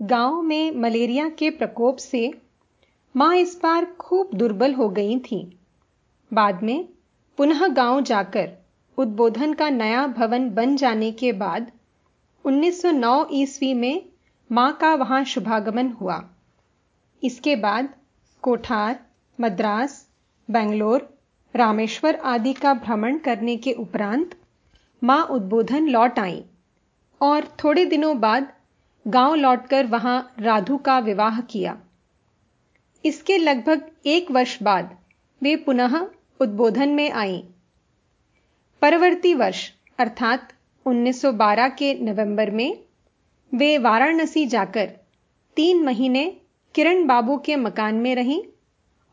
गाँव में मलेरिया के प्रकोप से माँ इस बार खूब दुर्बल हो गई थी। बाद में पुनः गाँव जाकर उद्बोधन का नया भवन बन जाने के बाद 1909 ईस्वी में माँ का वहाँ शुभागमन हुआ। इसके बाद कोठार, मद्रास, बेंगलोर, रामेश्वर आदि का भ्रमण करने के उपरांत माँ उद्बोधन लौट आई और थोड़े दिनों बाद गाँव लौटकर वहाँ राधु का विवाह किया। इसके लगभग एक वर्ष बाद वे पुनः उद्बोधन में आई। परवर्ती वर्ष, अर्थात 1912 के नवंबर में, वे वाराणसी जाकर तीन महीने किरण बाबू के मकान में रहीं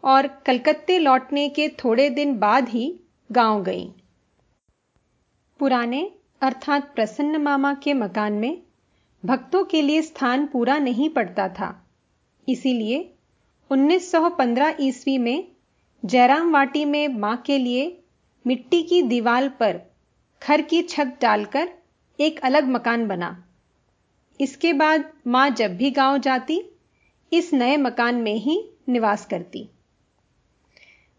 और कलकत्ते लौटने के थोड़े दिन बाद ही गाँव गईं। पुराने, अर्थात प्रसन्न मामा के मकान में भक्तों के लिए स्थान पूरा नहीं पड़ता था। इसीलिए 1915 ईस्वी में जयराम वाटी में माँ के लिए मिट्टी की दीवार पर खर की छत डालकर एक अलग मकान बना। इसके बाद माँ जब भी गाँव जाती, इस नए मकान में ही निवास करती।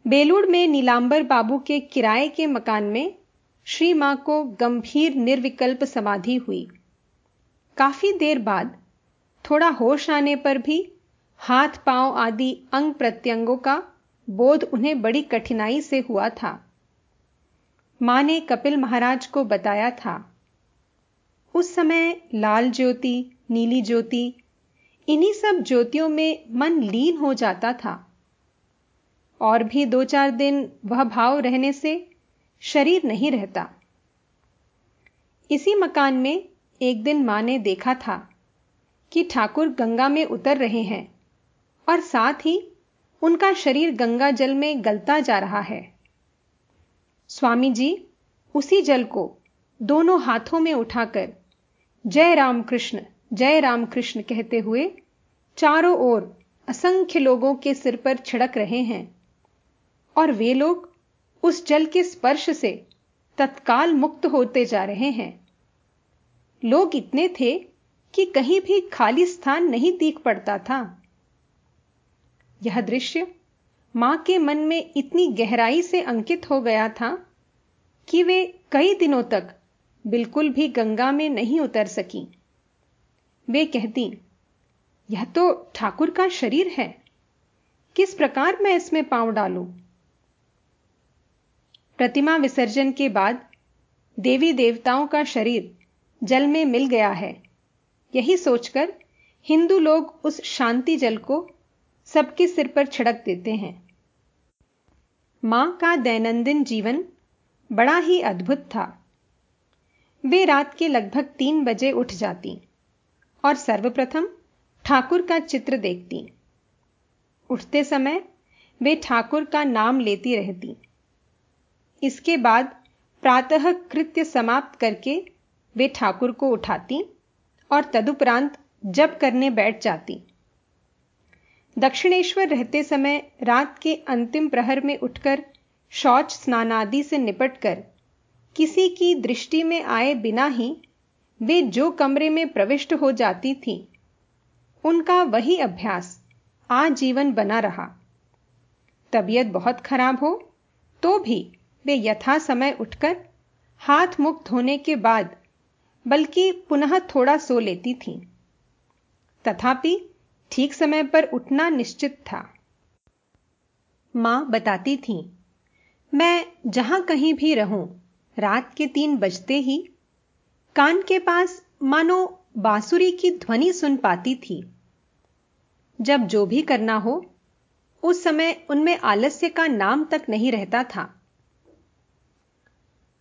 बेलूड़ में नीलांबर बाबू के किराए के मकान में श्री माँ को गंभीर निर्विकल्प समाधि हुई। काफ़ी देर बाद थोड़ा होश आने पर भी हाथ पाँव आदि अंग प्रत्यंगों का बोध उन्हें बड़ी कठिनाई से हुआ था। माँ ने कपिल महाराज को बताया था, उस समय लाल ज्योति, नीली ज्योति, इन्हीं सब ज्योतियों में मन लीन हो जाता था। और भी दो चार दिन वह भाव रहने से शरीर नहीं रहता। इसी मकान में एक दिन माँ ने देखा था कि ठाकुर गंगा में उतर रहे हैं और साथ ही उनका शरीर गंगा जल में गलता जा रहा है। स्वामी जी, उसी जल को दोनों हाथों में उठाकर जय राम कृष्ण, जय राम कृष्ण कहते हुए चारों ओर असंख्य लोगों के सिर पर छिड़क रहे हैं और वे लोग उस जल के स्पर्श से तत्काल मुक्त होते जा रहे हैं। लोग इतने थे कि कहीं भी खाली स्थान नहीं दिख पड़ता था। यह दृश्य माँ के मन में इतनी गहराई से अंकित हो गया था कि वे कई दिनों तक बिल्कुल भी गंगा में नहीं उतर सकी। वे कहती, यह तो ठाकुर का शरीर है। किस प्रकार मैं इसमें पाँव डालूं? प्रतिमा विसर्जन के बाद देवी देवताओं का शरीर जल में मिल गया है। यही सोचकर हिंदू लोग उस शांति जल को सबके सिर पर छिड़क देते हैं। माँ का दैनंदिन जीवन बड़ा ही अद्भुत था। वे रात के लगभग तीन बजे उठ जाती और सर्वप्रथम ठाकुर का चित्र देखती। उठते समय वे ठाकुर का नाम लेती रहती। इसके बाद प्रातः कृत्य समाप्त करके वे ठाकुर को उठाती और तदुपरांत जप करने बैठ जाती। दक्षिणेश्वर रहते समय रात के अंतिम प्रहर में उठकर शौच स्नानादि से निपटकर किसी की दृष्टि में आए बिना ही वे जो कमरे में प्रविष्ट हो जाती थी, उनका वही अभ्यास आजीवन बना रहा। तबीयत बहुत खराब हो तो भी वे यथा समय उठकर हाथ मुख धोने के बाद बल्कि पुनः थोड़ा सो लेती थीं। तथापि, ठीक समय पर उठना निश्चित था। माँ बताती थी, मैं जहाँ कहीं भी रहूँ, रात के तीन बजते ही, कान के पास मानो बांसुरी की ध्वनि सुन पाती थी। जब जो भी करना हो, उस समय उनमें आलस्य का नाम तक नहीं रहता था।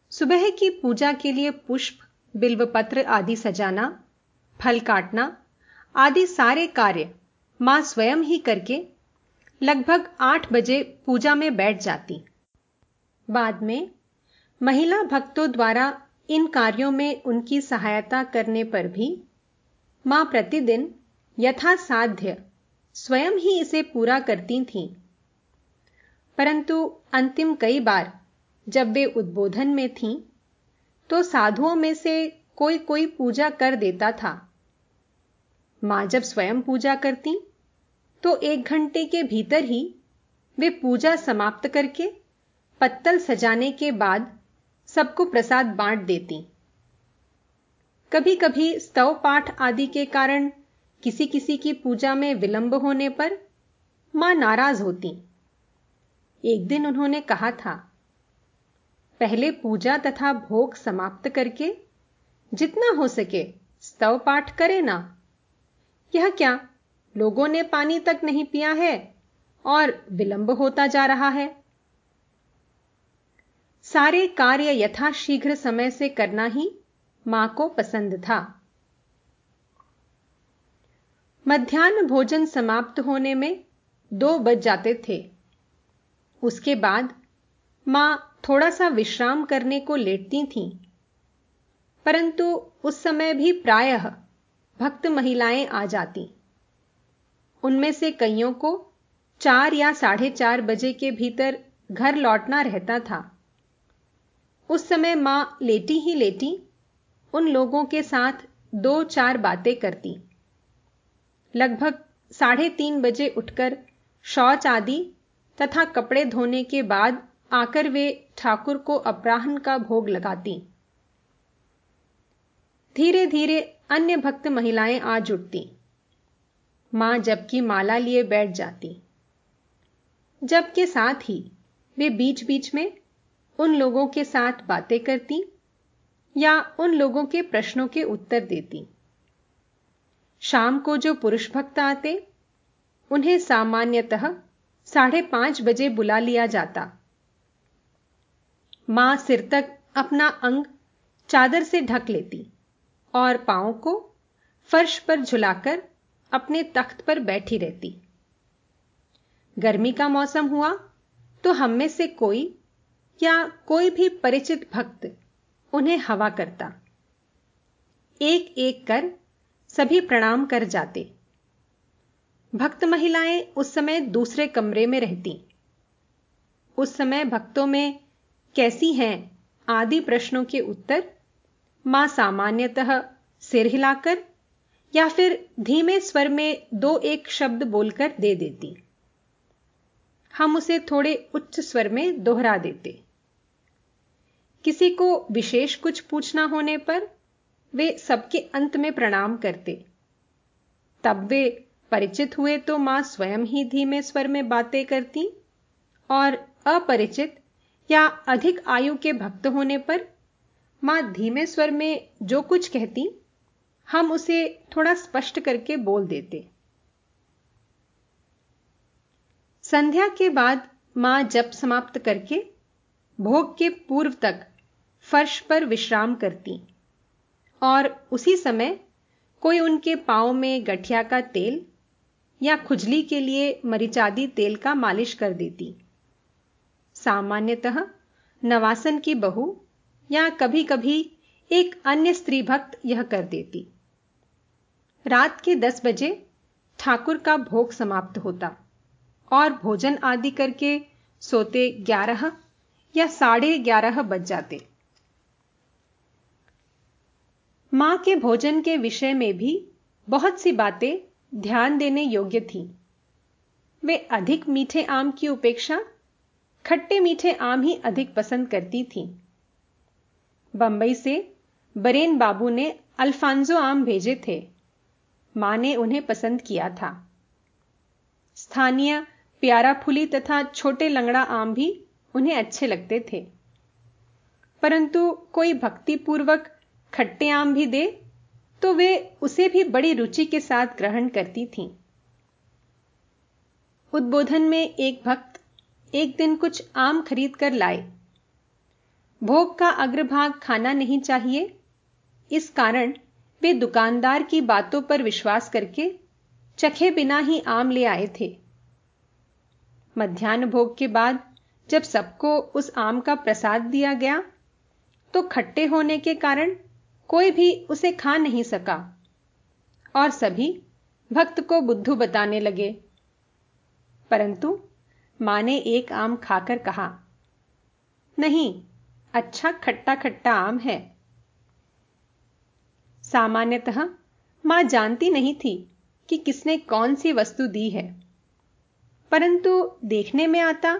सुबह की पूजा के लिए पुष्प बिल्वपत्र आदि सजाना, फल काटना आदि सारे कार्य माँ स्वयं ही करके लगभग आठ बजे पूजा में बैठ जाती। बाद में महिला भक्तों द्वारा इन कार्यों में उनकी सहायता करने पर भी माँ प्रतिदिन यथासाध्य स्वयं ही इसे पूरा करती थीं। परंतु अंतिम कई बार जब वे उद्बोधन में थीं तो साधुओं में से कोई कोई पूजा कर देता था। माँ जब स्वयं पूजा करती तो एक घंटे के भीतर ही वे पूजा समाप्त करके पत्तल सजाने के बाद सबको प्रसाद बांट देती। कभी कभी स्तव पाठ आदि के कारण किसी किसी की पूजा में विलंब होने पर माँ नाराज़ होती। एक दिन उन्होंने कहा था पहले पूजा तथा भोग समाप्त करके, जितना हो सके स्तव पाठ करे ना। यह क्या? लोगों ने पानी तक नहीं पिया है और विलंब होता जा रहा है। सारे कार्य यथाशीघ्र समय से करना ही माँ को पसंद था। मध्यान्ह भोजन समाप्त होने में दो बज जाते थे। उसके बाद माँ थोड़ा सा विश्राम करने को लेटती थीं। परंतु उस समय भी प्रायः भक्त महिलाएँ आ जाती। उनमें से कईयों को चार या साढ़े चार बजे के भीतर घर लौटना रहता था। उस समय माँ लेटी ही लेटी, उन लोगों के साथ दो चार बातें करती। लगभग साढ़े तीन बजे उठकर शौच आदि तथा कपड़े धोने के बाद आकर वे ठाकुर को अपराहन का भोग लगाती। धीरे धीरे अन्य भक्त महिलाएँ आ जुटती माँ जबकि माला लिए बैठ जाती। जबके साथ ही वे बीच बीच में उन लोगों के साथ बातें करती या उन लोगों के प्रश्नों के उत्तर देती। शाम को जो पुरुष भक्त आते, उन्हें सामान्यतः साढ़े पाँच बजे बुला लिया जाता। माँ सिर तक अपना अंग चादर से ढक लेती और पाँव को फर्श पर झुलाकर अपने तख्त पर बैठी रहती। गर्मी का मौसम हुआ तो हम में से कोई या कोई भी परिचित भक्त उन्हें हवा करता। एक एक कर सभी प्रणाम कर जाते। भक्त महिलाएँ उस समय दूसरे कमरे में रहती। उस समय भक्तों में कैसी हैं? आदि प्रश्नों के उत्तर, माँ सामान्यतः सिर हिलाकर या फिर धीमे स्वर में दो एक शब्द बोलकर दे देती। हम उसे थोड़े उच्च स्वर में दोहरा देते। किसी को विशेष कुछ पूछना होने पर वे सबके अंत में प्रणाम करते। तब वे परिचित हुए तो माँ स्वयं ही धीमे स्वर में बातें करती और अपरिचित या अधिक आयु के भक्त होने पर? माँ धीमे स्वर में जो कुछ कहती, हम उसे थोड़ा स्पष्ट करके बोल देते। संध्या के बाद माँ जप समाप्त करके भोग के पूर्व तक फर्श पर विश्राम करती और उसी समय कोई उनके पाँव में गठिया का तेल या खुजली के लिए मरिचादी तेल का मालिश कर देती। सामान्यतः नवासन की बहू या कभी कभी एक अन्य स्त्री भक्त यह कर देती। रात के दस बजे ठाकुर का भोग समाप्त होता और भोजन आदि करके सोते ग्यारह या साढ़े ग्यारह बज जाते। माँ के भोजन के विषय में भी बहुत सी बातें ध्यान देने योग्य थी। वे अधिक मीठे आम की उपेक्षा खट्टे मीठे आम ही अधिक पसंद करती थीं। बंबई से बरेन बाबू ने अल्फांजो आम भेजे थे। माँ ने उन्हें पसंद किया था। स्थानीय प्यारा फुली तथा छोटे लंगड़ा आम भी उन्हें अच्छे लगते थे। परंतु कोई भक्तिपूर्वक खट्टे आम भी दे तो वे उसे भी बड़ी रुचि के साथ ग्रहण करती थीं। उद्बोधन में एक भक्त एक दिन कुछ आम खरीद कर लाए। भोग का अग्रभाग खाना नहीं चाहिए। इस कारण वे दुकानदार की बातों पर विश्वास करके चखे बिना ही आम ले आए थे। मध्यान्ह भोग के बाद जब सबको उस आम का प्रसाद दिया गया तो खट्टे होने के कारण कोई भी उसे खा नहीं सका और सभी भक्त को बुद्धू बताने लगे। परंतु माँ ने एक आम खाकर कहा, नहीं अच्छा खट्टा खट्टा आम है। सामान्यतः माँ जानती नहीं थी कि किसने कौन सी वस्तु दी है। परंतु देखने में आता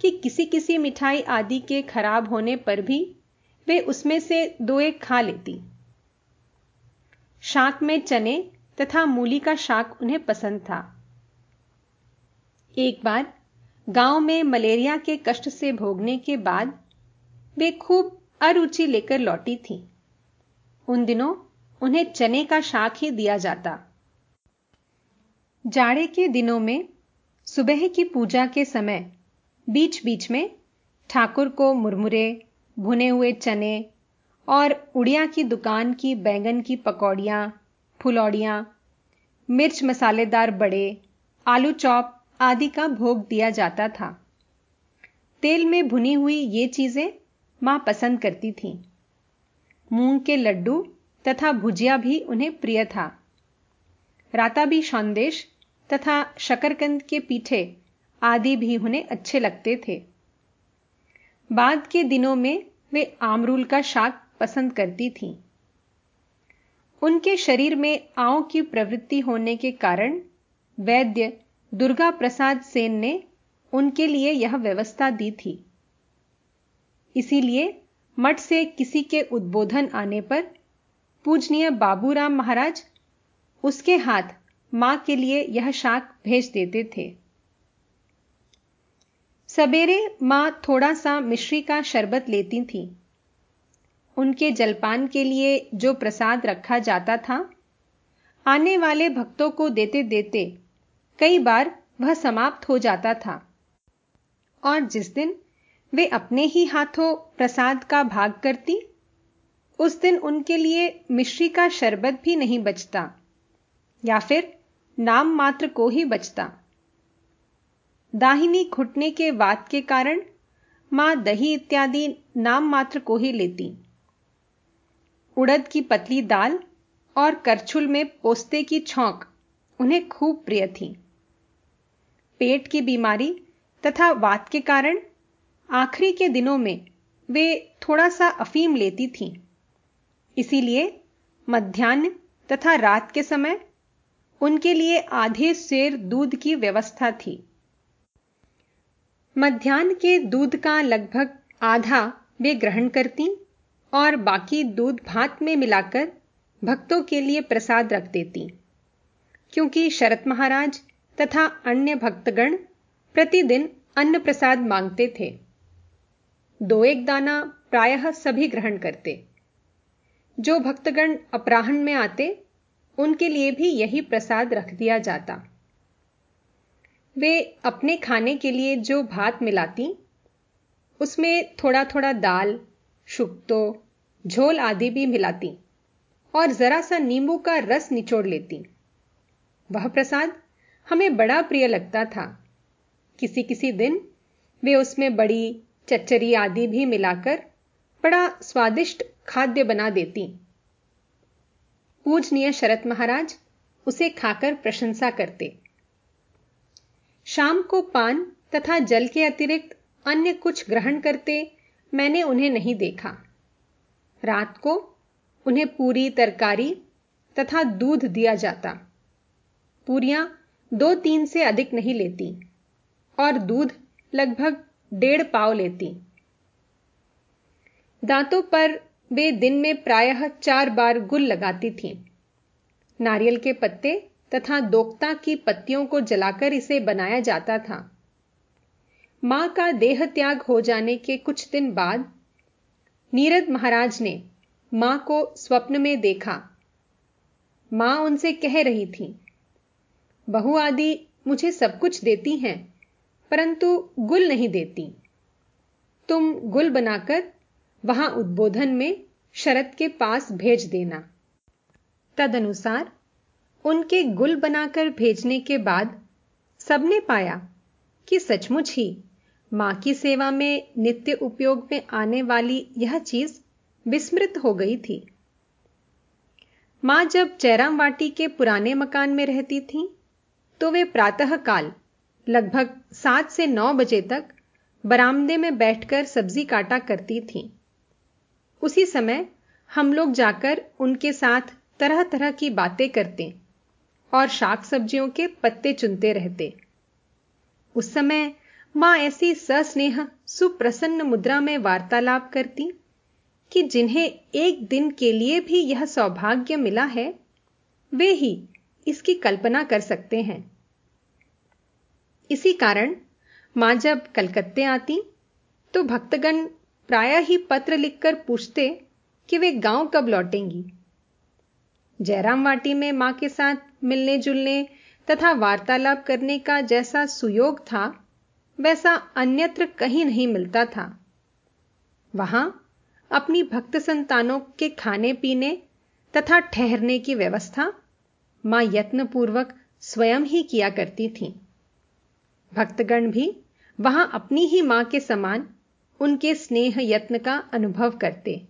कि किसी किसी मिठाई आदि के खराब होने पर भी वे उसमें से दो एक खा लेती। शाक में चने तथा मूली का शाक उन्हें पसंद था। एक बार गाँव में मलेरिया के कष्ट से भोगने के बाद वे खूब अरुचि लेकर लौटी थी। उन दिनों उन्हें चने का शाक ही दिया जाता। जाड़े के दिनों में सुबह की पूजा के समय बीच बीच में ठाकुर को मुरमुरे, भुने हुए चने और उड़िया की दुकान की बैंगन की पकौड़ियाँ, फुलौड़ियाँ, मिर्च मसालेदार बड़े, आलू चॉप आदि का भोग दिया जाता था। तेल में भुनी हुई ये चीज़ें माँ पसंद करती थीं। मूंग के लड्डू तथा भुजिया भी उन्हें प्रिय था। राताबी संदेश तथा शकरकंद के पीठे आदि भी उन्हें अच्छे लगते थे। बाद के दिनों में वे आमरूल का शाक पसंद करती थीं। उनके शरीर में आओ की प्रवृत्ति होने के कारण वैद्य दुर्गा प्रसाद सेन ने उनके लिए यह व्यवस्था दी थी। इसीलिए मठ से किसी के उद्बोधन आने पर पूजनीय बाबूराम महाराज उसके हाथ माँ के लिए यह शाक भेज देते थे। सवेरे माँ थोड़ा सा मिश्री का शरबत लेती थी। उनके जलपान के लिए जो प्रसाद रखा जाता था, आने वाले भक्तों को देते देते कई बार वह समाप्त हो जाता था। और जिस दिन वे अपने ही हाथों प्रसाद का भाग करती, उस दिन उनके लिए मिश्री का शरबत भी नहीं बचता, या फिर नाम मात्र को ही बचता। दाहिनी घुटने के वात के कारण माँ दही इत्यादि नाम मात्र को ही लेती। उड़द की पतली दाल और करछुल में पोस्ते की छौंक उन्हें खूब प्रिय थी। पेट की बीमारी तथा वात के कारण आखिरी के दिनों में वे थोड़ा सा अफीम लेती थीं। इसीलिए मध्यान्ह तथा रात के समय उनके लिए आधे शेर दूध की व्यवस्था थी। मध्यान्ह के दूध का लगभग आधा वे ग्रहण करती और बाकी दूध भात में मिलाकर भक्तों के लिए प्रसाद रख देती, क्योंकि शरत महाराज तथा अन्य भक्तगण प्रतिदिन अन्न प्रसाद मांगते थे। दो एक दाना प्रायः सभी ग्रहण करते। जो भक्तगण अपराहन में आते, उनके लिए भी यही प्रसाद रख दिया जाता। वे अपने खाने के लिए जो भात मिलाती, उसमें थोड़ा थोड़ा दाल, शुक्तो, झोल आदि भी मिलाती और जरा सा नींबू का रस निचोड़ लेती। वह प्रसाद हमें बड़ा प्रिय लगता था। किसी किसी दिन वे उसमें बड़ी चच्चरी आदि भी मिलाकर बड़ा स्वादिष्ट खाद्य बना देती। पूजनीय शरत महाराज उसे खाकर प्रशंसा करते। शाम को पान तथा जल के अतिरिक्त अन्य कुछ ग्रहण करते मैंने उन्हें नहीं देखा। रात को उन्हें पूरी तरकारी तथा दूध दिया जाता। पूरियाँ दो तीन से अधिक नहीं लेती और दूध लगभग डेढ़ पाव लेती। दांतों पर वे दिन में प्रायः चार बार गुल लगाती थीं। नारियल के पत्ते तथा दोक्ता की पत्तियों को जलाकर इसे बनाया जाता था। माँ का देह त्याग हो जाने के कुछ दिन बाद नीरद महाराज ने माँ को स्वप्न में देखा। माँ उनसे कह रही थी बहु आदि मुझे सब कुछ देती हैं, परंतु गुल नहीं देती। तुम गुल बनाकर वहाँ उद्बोधन में शरद के पास भेज देना। तदनुसार उनके गुल बनाकर भेजने के बाद सबने पाया कि सचमुच ही माँ की सेवा में नित्य उपयोग में आने वाली यह चीज़ विस्मृत हो गई थी। माँ जब जयराम वाटी के पुराने मकान में रहती थी तो वे प्रातः काल लगभग सात से नौ बजे तक, बरामदे में बैठकर सब्ज़ी काटा करती थीं। उसी समय, हम लोग जाकर उनके साथ तरह तरह की बातें करते और शाक सब्जियों के पत्ते चुनते रहते उस समय, माँ ऐसी सस्नेह, सुप्रसन्न मुद्रा में वार्तालाप करती कि जिन्हें एक दिन के लिए भी यह सौभाग्य मिला है, वे ही इसकी कल्पना कर सकते हैं। इसी कारण माँ जब कलकत्ते आती तो भक्तगण प्राय ही पत्र लिखकर पूछते कि वे गाँव कब लौटेंगी। जयराम वाटी में माँ के साथ मिलने जुलने तथा वार्तालाप करने का जैसा सुयोग था, वैसा अन्यत्र कहीं नहीं मिलता था। वहाँ अपनी भक्त संतानों के खाने पीने तथा ठहरने की व्यवस्था माँ यत्नपूर्वक स्वयं ही किया करती थी। भक्तगण भी वहाँ अपनी ही माँ के समान उनके स्नेह यत्न का अनुभव करते।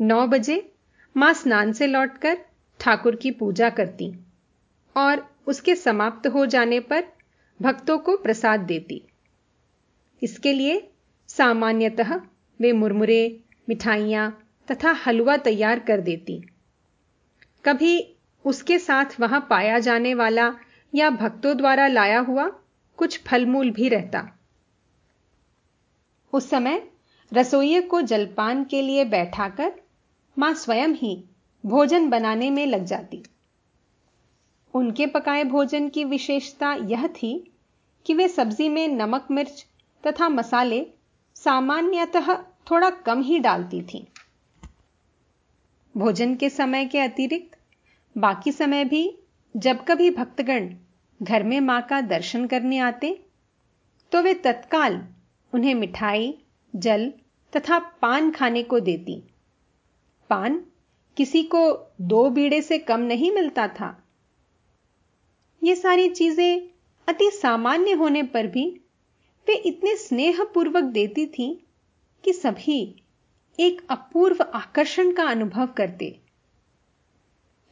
नौ बजे माँ स्नान से लौटकर ठाकुर की पूजा करती और उसके समाप्त हो जाने पर भक्तों को प्रसाद देती। इसके लिए सामान्यतः वे मुरमुरे, मिठाइयाँ तथा हलवा तैयार कर देती। कभी उसके साथ वहाँ पाया जाने वाला या भक्तों द्वारा लाया हुआ कुछ फलमूल भी रहता। उस समय रसोइये को जलपान के लिए बैठाकर माँ स्वयं ही भोजन बनाने में लग जाती। उनके पकाए भोजन की विशेषता यह थी कि वे सब्ज़ी में नमक, मिर्च तथा मसाले सामान्यतः थोड़ा कम ही डालती थी। भोजन के समय के अतिरिक्त बाकी समय भी जब कभी भक्तगण घर में माँ का दर्शन करने आते तो वे तत्काल उन्हें मिठाई, जल तथा पान खाने को देती। पान किसी को दो बीड़े से कम नहीं मिलता था। ये सारी चीज़ें अति सामान्य होने पर भी वे इतने स्नेहपूर्वक देती थी कि सभी एक अपूर्व आकर्षण का अनुभव करते।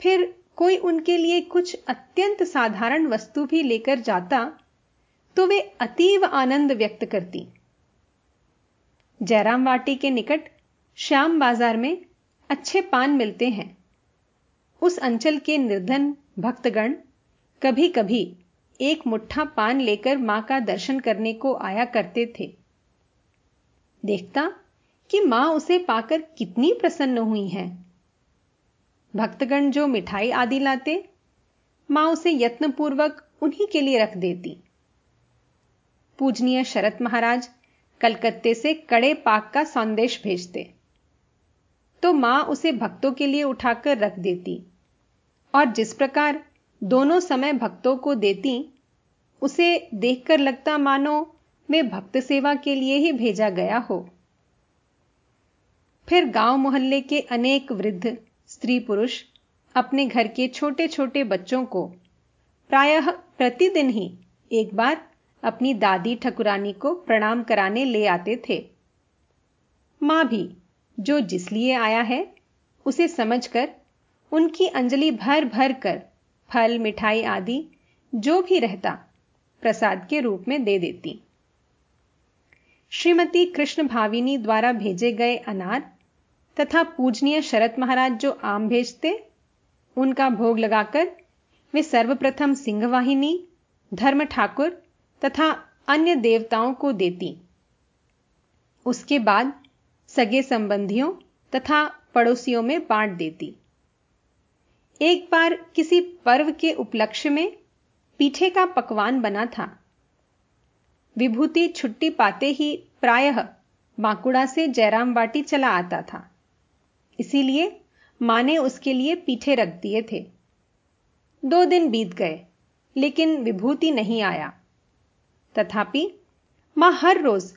फिर कोई उनके लिए कुछ अत्यंत साधारण वस्तु भी लेकर जाता तो वे अतीव आनंद व्यक्त करती। जयराम वाटी के निकट श्याम बाज़ार में अच्छे पान मिलते हैं। उस अंचल के निर्धन भक्तगण कभी कभी एक मुट्ठा पान लेकर माँ का दर्शन करने को आया करते थे। देखता कि माँ उसे पाकर कितनी प्रसन्न हुई हैं। भक्तगण जो मिठाई आदि लाते, माँ उसे यत्नपूर्वक उन्हीं के लिए रख देती। पूजनीय शरत महाराज कलकत्ते से कड़े पाक का संदेश भेजते। तो माँ उसे भक्तों के लिए उठाकर रख देती और जिस प्रकार दोनों समय भक्तों को देती, उसे देखकर लगता मानो मैं भक्त सेवा के लिए ही भेजा गया हो। फिर गाँव मोहल्ले के अनेक वृद्ध स्त्री पुरुष अपने घर के छोटे छोटे बच्चों को प्रायः प्रतिदिन ही एक बार अपनी दादी ठकुरानी को प्रणाम कराने ले आते थे। माँ भी जो जिसलिए आया है, उसे समझकर उनकी अंजलि भर भर कर फल, मिठाई आदि जो भी रहता, प्रसाद के रूप में दे देती। श्रीमती कृष्ण भाविनी द्वारा भेजे गए अनार तथा पूजनीय शरत महाराज जो आम भेजते, उनका भोग लगाकर वे सर्वप्रथम सिंहवाहिनी धर्म ठाकुर तथा अन्य देवताओं को देती। उसके बाद सगे संबंधियों तथा पड़ोसियों में बांट देती। एक बार किसी पर्व के उपलक्ष्य में पीठे का पकवान बना था। विभूति छुट्टी पाते ही प्रायः बांकुड़ा से जयराम वाटी चला आता था। इसीलिए माँ ने उसके लिए पीठे रख दिए थे। दो दिन बीत गए, लेकिन विभूति नहीं आया। तथापि माँ हर रोज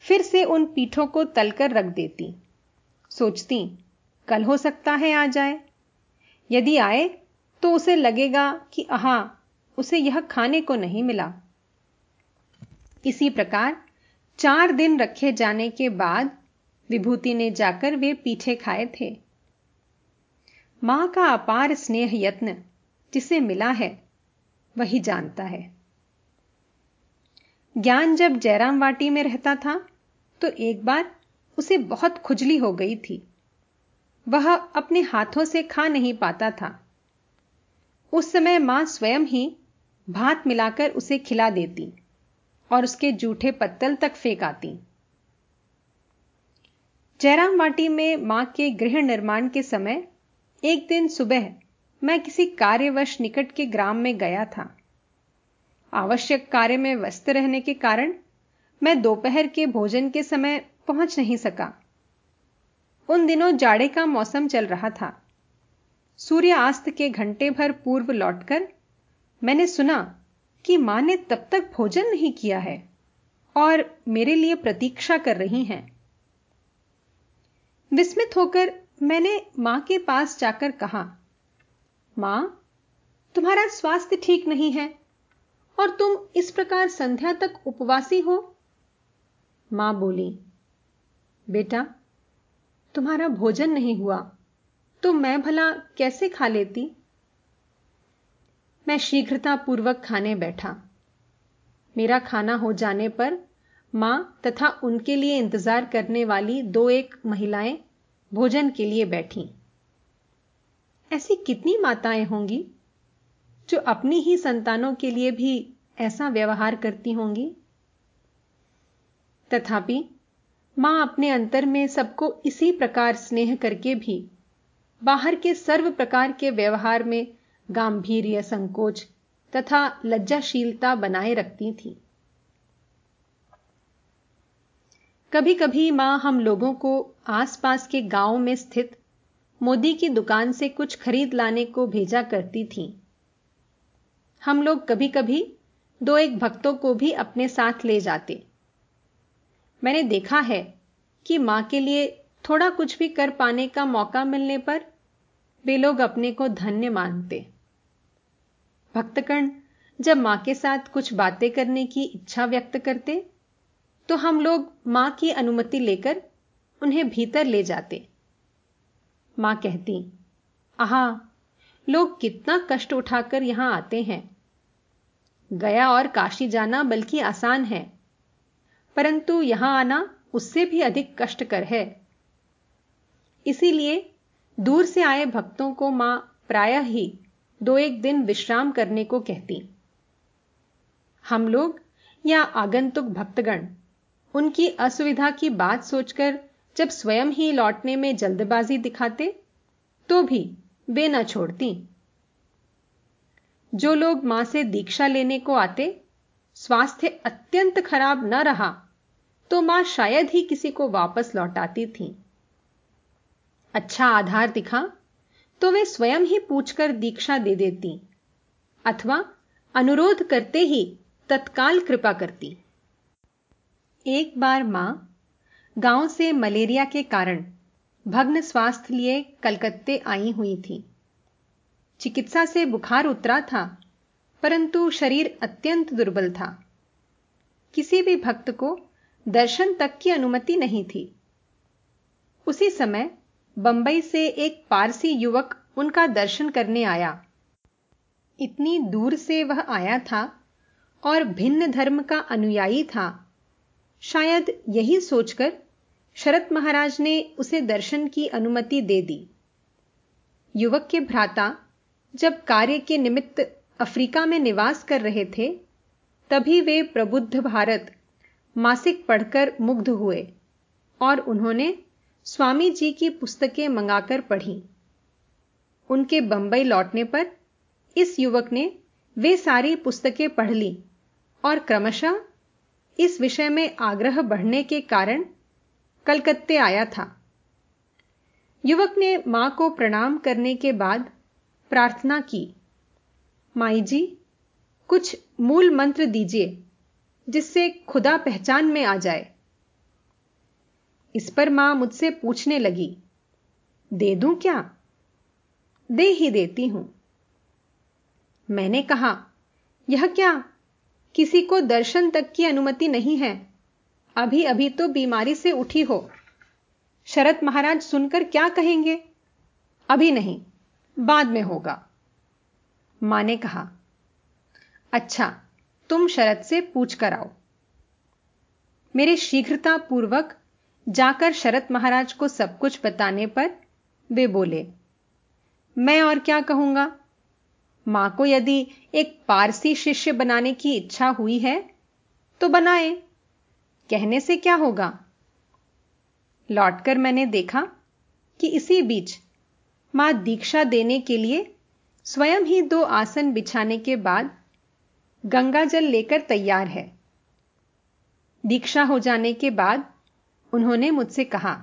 फिर से उन पीठों को तलकर रख देती। सोचती, कल हो सकता है आ जाए। यदि आए तो उसे लगेगा कि आहा, उसे यह खाने को नहीं मिला। इसी प्रकार चार दिन रखे जाने के बाद विभूति ने जाकर वे पीठे खाए थे। माँ का अपार स्नेह यत्न जिसे मिला है, वही जानता है। ज्ञान जब जयराम वाटी में रहता था तो एक बार उसे बहुत खुजली हो गई थी। वह अपने हाथों से खा नहीं पाता था। उस समय माँ स्वयं ही भात मिलाकर उसे खिला देती और उसके जूठे पत्तल तक फेंक आती जयराम वाटी में माँ के गृह निर्माण के समय, एक दिन सुबह, मैं किसी कार्यवश निकट के ग्राम में गया था। आवश्यक कार्य में व्यस्त रहने के कारण, मैं दोपहर के भोजन के समय पहुँच नहीं सका। उन दिनों जाड़े का मौसम चल रहा था। सूर्यास्त के घंटे भर पूर्व लौटकर, मैंने सुना कि माँ ने तब तक भोजन नहीं किया है और मेरे लिए प्रतीक्षा कर रही हैं। विस्मित होकर मैंने माँ के पास जाकर कहा, माँ, तुम्हारा स्वास्थ्य ठीक नहीं है और तुम इस प्रकार संध्या तक उपवासी हो? माँ बोली, बेटा, तुम्हारा भोजन नहीं हुआ तो मैं भला कैसे खा लेती? मैं शीघ्रतापूर्वक खाने बैठा। मेरा खाना हो जाने पर माँ तथा उनके लिए इंतज़ार करने वाली दो एक महिलाएँ भोजन के लिए बैठी। ऐसी कितनी माताएँ होंगी जो अपनी ही संतानों के लिए भी ऐसा व्यवहार करती होंगी? तथापि, माँ अपने अंतर में सबको इसी प्रकार स्नेह करके भी बाहर के सर्व प्रकार के व्यवहार में गांधीर्य संकोच तथा लज्जाशीलता बनाए रखती थी। कभी कभी माँ हम लोगों को आसपास के गाँव में स्थित मोदी की दुकान से कुछ खरीद लाने को भेजा करती थी। हम लोग कभी कभी दो एक भक्तों को भी अपने साथ ले जाते। मैंने देखा है कि माँ के लिए थोड़ा कुछ भी कर पाने का मौका मिलने पर वे लोग अपने को धन्य मानते। भक्तकण जब माँ के साथ कुछ बातें करने की इच्छा व्यक्त करते तो हम लोग माँ की अनुमति लेकर उन्हें भीतर ले जाते। माँ कहती, आहा, लोग कितना कष्ट उठाकर यहाँ आते हैं। गया और काशी जाना बल्कि आसान है, परंतु यहाँ आना उससे भी अधिक कष्टकर है। इसीलिए दूर से आए भक्तों को माँ प्रायः ही दो एक दिन विश्राम करने को कहती। हम लोग या आगंतुक भक्तगण उनकी असुविधा की बात सोचकर जब स्वयं ही लौटने में जल्दबाजी दिखाते तो भी वे न छोड़ती। जो लोग माँ से दीक्षा लेने को आते, स्वास्थ्य अत्यंत खराब न रहा तो माँ शायद ही किसी को वापस लौटाती थी। अच्छा आधार दिखा तो वे स्वयं ही पूछकर दीक्षा दे देती, अथवा अनुरोध करते ही तत्काल कृपा करती। एक बार माँ, गाँव से मलेरिया के कारण भग्न स्वास्थ्य लिए कलकत्ते आई हुई थी। चिकित्सा से बुखार उतरा था, परंतु शरीर अत्यंत दुर्बल था। किसी भी भक्त को दर्शन तक की अनुमति नहीं थी। उसी समय बंबई से एक पारसी युवक उनका दर्शन करने आया। इतनी दूर से वह आया था और भिन्न धर्म का अनुयायी था। शायद यही सोचकर शरत महाराज ने उसे दर्शन की अनुमति दे दी। युवक के भ्राता जब कार्य के निमित्त अफ्रीका में निवास कर रहे थे, तभी वे प्रबुद्ध भारत मासिक पढ़कर मुग्ध हुए और उन्होंने स्वामी जी की पुस्तकें मंगाकर पढ़ी। उनके बंबई लौटने पर इस युवक ने वे सारी पुस्तकें पढ़ ली और क्रमशः इस विषय में आग्रह बढ़ने के कारण कलकत्ते आया था। युवक ने माँ को प्रणाम करने के बाद प्रार्थना की, माई जी, कुछ मूल मंत्र दीजिए, जिससे खुदा पहचान में आ जाए। इस पर माँ मुझसे पूछने लगी, दे दूँ क्या? दे ही देती हूँ। मैंने कहा, यह क्या किसी को दर्शन तक की अनुमति नहीं है। अभी अभी तो बीमारी से उठी हो। शरद महाराज सुनकर क्या कहेंगे? अभी नहीं, बाद में होगा। माँ ने कहा अच्छा तुम शरद से पूछ कर आओ। मेरे शीघ्रता पूर्वक जाकर शरद महाराज को सब कुछ बताने पर वे बोले, मैं और क्या कहूँगा? माँ को यदि एक पारसी शिष्य बनाने की इच्छा हुई है तो बनाए। कहने से क्या होगा? लौटकर मैंने देखा कि इसी बीच माँ दीक्षा देने के लिए स्वयं ही दो आसन बिछाने के बाद गंगा जल लेकर तैयार है। दीक्षा हो जाने के बाद उन्होंने मुझसे कहा,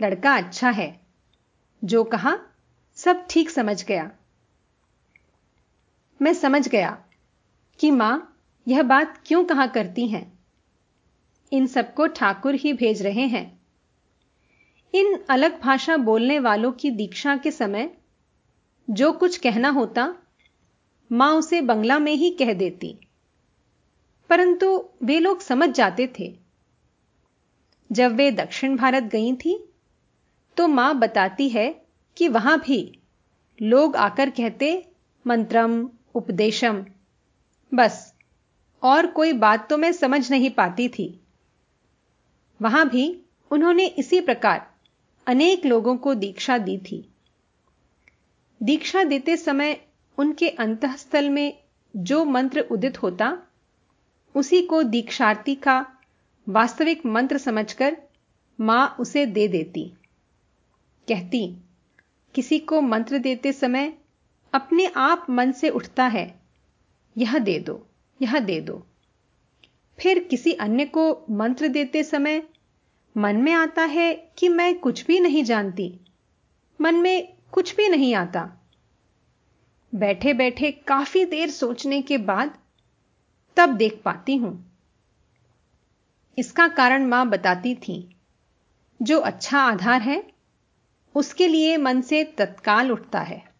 लड़का अच्छा है। जो कहा, सब ठीक समझ गया। मैं समझ गया कि माँ यह बात क्यों कहा करती हैं। इन सबको ठाकुर ही भेज रहे हैं। इन अलग भाषा बोलने वालों की दीक्षा के समय जो कुछ कहना होता, माँ उसे बंगला में ही कह देती। परंतु वे लोग समझ जाते थे। जब वे दक्षिण भारत गई थी तो माँ बताती है कि वहाँ भी लोग आकर कहते, मंत्रम उपदेशम। बस, और कोई बात तो मैं समझ नहीं पाती थी। वहाँ भी उन्होंने इसी प्रकार अनेक लोगों को दीक्षा दी थी। दीक्षा देते समय उनके अंतस्थल में जो मंत्र उदित होता, उसी को दीक्षार्थी का वास्तविक मंत्र समझकर माँ उसे दे देती। कहती, किसी को मंत्र देते समय अपने आप मन से उठता है, यह दे दो, यह दे दो। फिर किसी अन्य को मंत्र देते समय मन में आता है कि मैं कुछ भी नहीं जानती, मन में कुछ भी नहीं आता। बैठे बैठे काफ़ी देर सोचने के बाद तब देख पाती हूँ। इसका कारण माँ बताती थी, जो अच्छा आधार है, उसके लिए मन से तत्काल उठता है।